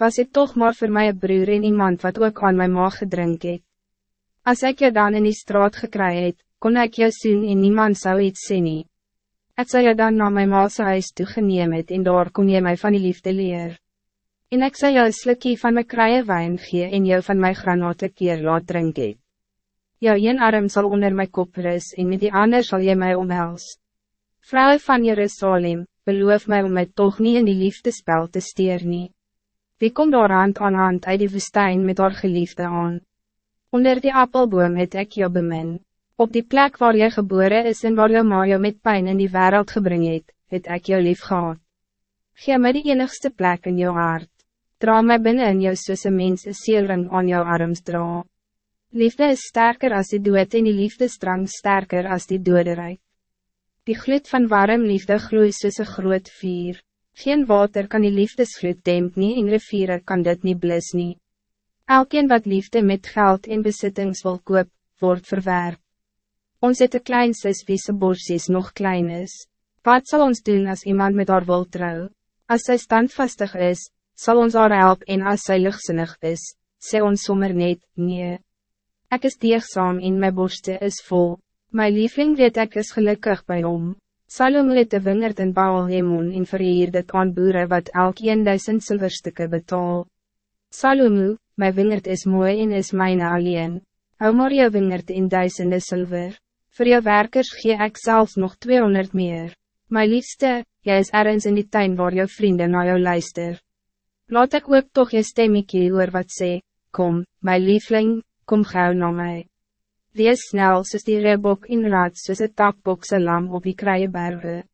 was ik toch maar voor mij broer en iemand wat ook aan mijn maag gedrink het. As ek je dan in die straat gekry het, kon ik jou zien en niemand zou iets sê nie. Ek sal jou dan na my maase huis toegeneem het en daar kon je mij van die liefde leer. En ek sal jou een slikkie van my kraaie wijn gee en jou van my granate keer laat drink het. Jou een arm zal onder my kop ris en met die ander zal je mij omhels. Vrouwen van Jerusalem, beloof mij om mij toch niet in die liefdespel te steer nie. Wie komt daar hand aan hand uit die woestijn met haar geliefde aan? Onder die appelboom het ek jou bemin. Op die plek waar jy geboren is en waar jou ma jou met pijn in die wereld gebring het, het ek jou lief gehad. Gee my die enigste plek in jou hart. Dra my binnen in jou soos een mens een seelring aan jou arms dra. Liefde is sterker als die dood en die liefdestrang sterker als die doderijk. Die gloed van warm liefde gloeit soos een groot vier. Geen water kan die liefdesgloed demp nie en riviere kan dit niet blis nie. Elkeen wat liefde met geld en besittings wil koop, wordt verwerp. Ons het een klein sis wie sy borsies nog klein is. Wat zal ons doen als iemand met haar wil trouw? Als zij standvastig is, zal ons haar help en als zij lichtzinnig is, sê ons sommer net, nee. Ik is deegzaam en mijn borste is vol. Mijn liefling weet ik is gelukkig bij om. Salom het de wingerd in Baal Hemon en verheer dit aan boere wat elk 1000 silverstukken betaal. Salomo, mijn wingerd is mooi en is mijn alleen. Hou maar jou wingerd in duizenden zilver. Voor jou werkers gee ik zelfs nog 200 meer. Mijn liefste, jij is ergens in die tuin waar jou vrienden naar jou luister. Laat ik ook toch je stemmetje hoor wat sê, kom, mijn liefling, kom gauw naar mij. Wees snel soos die rebok in raad soos het takbokse lam op die kraaie bergen.